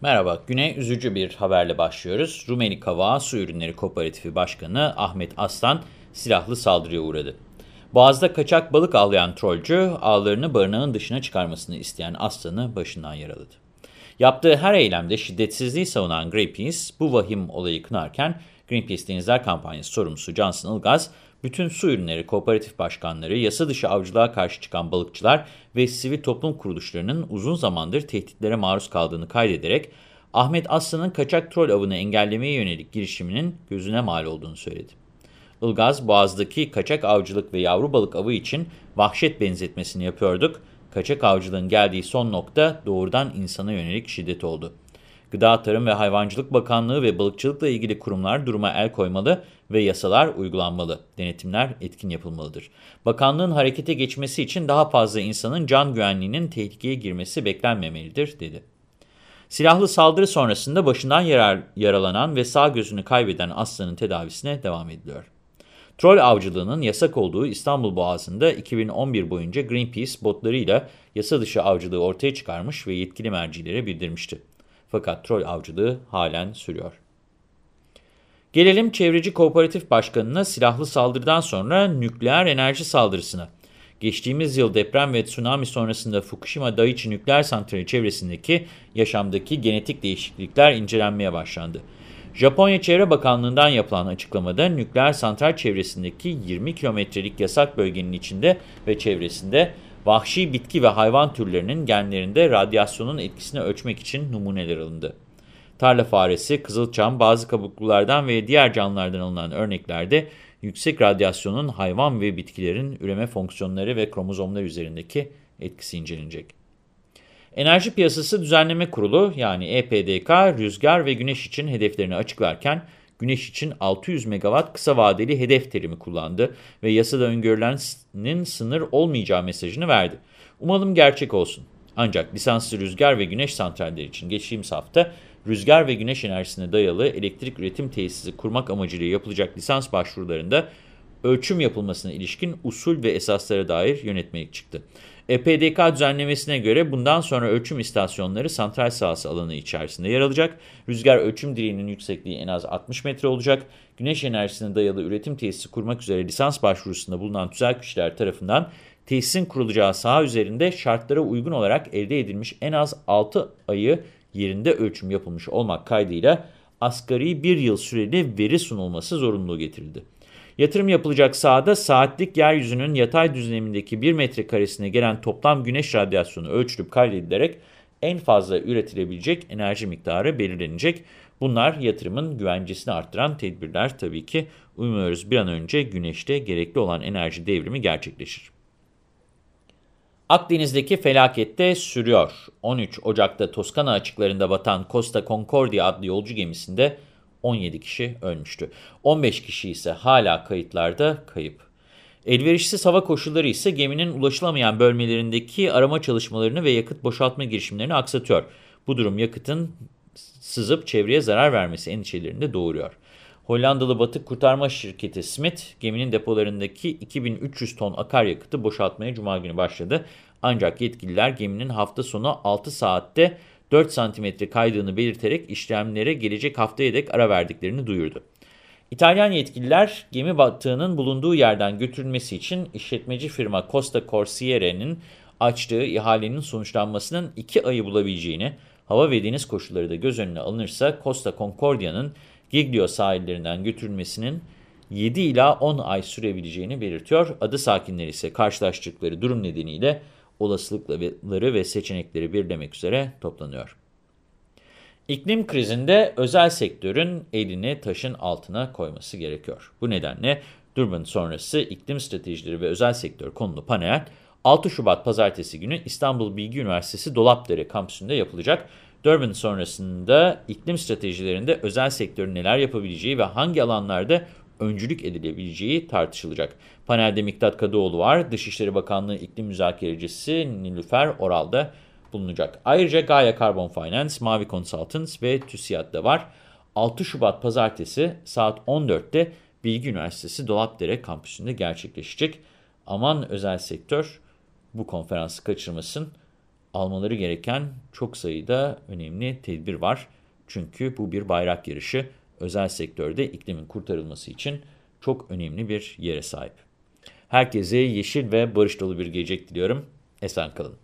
Merhaba, güne üzücü bir haberle başlıyoruz. Rumeli Kavağı Su Ürünleri Kooperatifi Başkanı Ahmet Aslan silahlı saldırıya uğradı. Boğaz'da kaçak balık avlayan trolcü ağlarını barınağın dışına çıkarmasını isteyen Aslan'ı başından yaraladı. Yaptığı her eylemde şiddetsizliği savunan Greenpeace bu vahim olayı kınarken Greenpeace Denizler Kampanyası sorumlusu Johnson Ilgaz, bütün su ürünleri kooperatif başkanları, yasa dışı avcılığa karşı çıkan balıkçılar ve sivil toplum kuruluşlarının uzun zamandır tehditlere maruz kaldığını kaydederek Ahmet Aslan'ın kaçak trol avını engellemeye yönelik girişiminin gözüne mal olduğunu söyledi. Ilgaz, Boğaz'daki kaçak avcılık ve yavru balık avı için vahşet benzetmesini yapıyorduk. Kaçak avcılığın geldiği son nokta doğrudan insana yönelik şiddet oldu. Gıda, Tarım ve Hayvancılık Bakanlığı ve balıkçılıkla ilgili kurumlar duruma el koymalı ve yasalar uygulanmalı. Denetimler etkin yapılmalıdır. Bakanlığın harekete geçmesi için daha fazla insanın can güvenliğinin tehlikeye girmesi beklenmemelidir, dedi. Silahlı saldırı sonrasında başından yarar, yaralanan ve sağ gözünü kaybeden aslanın tedavisine devam ediliyor. Troll avcılığının yasak olduğu İstanbul Boğazı'nda 2011 boyunca Greenpeace botlarıyla yasa dışı avcılığı ortaya çıkarmış ve yetkili mercilere bildirmişti. Fakat troll avcılığı halen sürüyor. Gelelim Çevreci Kooperatif Başkanı'na silahlı saldırıdan sonra nükleer enerji saldırısına. Geçtiğimiz yıl deprem ve tsunami sonrasında Fukushima Daiichi nükleer santrali çevresindeki yaşamdaki genetik değişiklikler incelenmeye başlandı. Japonya Çevre Bakanlığı'ndan yapılan açıklamada nükleer santral çevresindeki 20 kilometrelik yasak bölgenin içinde ve çevresinde vahşi bitki ve hayvan türlerinin genlerinde radyasyonun etkisini ölçmek için numuneler alındı. Tarla faresi, kızılçam, bazı kabuklulardan ve diğer canlılardan alınan örneklerde yüksek radyasyonun hayvan ve bitkilerin üreme fonksiyonları ve kromozomlar üzerindeki etkisi incelenecek. Enerji Piyasası Düzenleme Kurulu yani EPDK rüzgar ve güneş için hedeflerini açıklarken güneş için 600 megawatt kısa vadeli hedef terimi kullandı ve yasada öngörülenin sınır olmayacağı mesajını verdi. Umalım gerçek olsun. Ancak lisanslı rüzgar ve güneş santralleri için geçtiğimiz hafta rüzgar ve güneş enerjisine dayalı elektrik üretim tesisi kurmak amacıyla yapılacak lisans başvurularında ölçüm yapılmasına ilişkin usul ve esaslara dair yönetmelik çıktı. EPDK düzenlemesine göre bundan sonra ölçüm istasyonları santral sahası alanı içerisinde yer alacak. Rüzgar ölçüm direğinin yüksekliği en az 60 metre olacak. Güneş enerjisine dayalı üretim tesisi kurmak üzere lisans başvurusunda bulunan tüzel kişiler tarafından tesisin kurulacağı saha üzerinde şartlara uygun olarak elde edilmiş en az 6 ayı yerinde ölçüm yapılmış olmak kaydıyla asgari bir yıl süreli veri sunulması zorunluluğu getirildi. Yatırım yapılacak sahada saatlik yeryüzünün yatay düzlemindeki 1 metrekaresine gelen toplam güneş radyasyonu ölçülüp kaydedilerek en fazla üretilebilecek enerji miktarı belirlenecek. Bunlar yatırımın güvencesini arttıran tedbirler tabii ki. Umuyoruz bir an önce güneşte gerekli olan enerji devrimi gerçekleşir. Akdeniz'deki felakette sürüyor. 13 Ocak'ta Toskana açıklarında batan Costa Concordia adlı yolcu gemisinde 17 kişi ölmüştü. 15 kişi ise hala kayıtlarda kayıp. Elverişsiz hava koşulları ise geminin ulaşılamayan bölmelerindeki arama çalışmalarını ve yakıt boşaltma girişimlerini aksatıyor. Bu durum yakıtın sızıp çevreye zarar vermesi endişelerini de doğuruyor. Hollandalı batık kurtarma şirketi Smith, geminin depolarındaki 2300 ton akaryakıtı boşaltmaya cuma günü başladı. Ancak yetkililer geminin hafta sonu 6 saatte 4 santimetre kaydığını belirterek işlemlere gelecek haftaya dek ara verdiklerini duyurdu. İtalyan yetkililer gemi battığının bulunduğu yerden götürülmesi için işletmeci firma Costa Corsiere'nin açtığı ihalenin sonuçlanmasının 2 ayı bulabileceğini, hava ve deniz koşulları da göz önüne alınırsa Costa Concordia'nın Giglio sahillerinden götürülmesinin 7 ila 10 ay sürebileceğini belirtiyor. Adı sakinleri ise karşılaştıkları durum nedeniyle olasılıkları ve seçenekleri birlemek üzere toplanıyor. İklim krizinde özel sektörün elini taşın altına koyması gerekiyor. Bu nedenle Durban sonrası iklim stratejileri ve özel sektör konulu panel 6 Şubat pazartesi günü İstanbul Bilgi Üniversitesi Dolapdere kampüsünde yapılacak. Durban sonrasında iklim stratejilerinde özel sektörün neler yapabileceği ve hangi alanlarda öncülük edilebileceği tartışılacak. Panelde Miktat Kadıoğlu var. Dışişleri Bakanlığı İklim Müzakerecisi Nilüfer Oral'da bulunacak. Ayrıca Gaia Carbon Finance, Mavi Consultants ve TÜSİAD da var. 6 Şubat Pazartesi saat 14'te Bilgi Üniversitesi Dolapdere kampüsünde gerçekleşecek. Aman özel sektör bu konferansı kaçırmasın. almaları gereken çok sayıda önemli tedbir var. Çünkü bu bir bayrak yarışı. Özel sektörde iklimin kurtarılması için çok önemli bir yere sahip. Herkese yeşil ve barış dolu bir gelecek diliyorum. Esen kalın.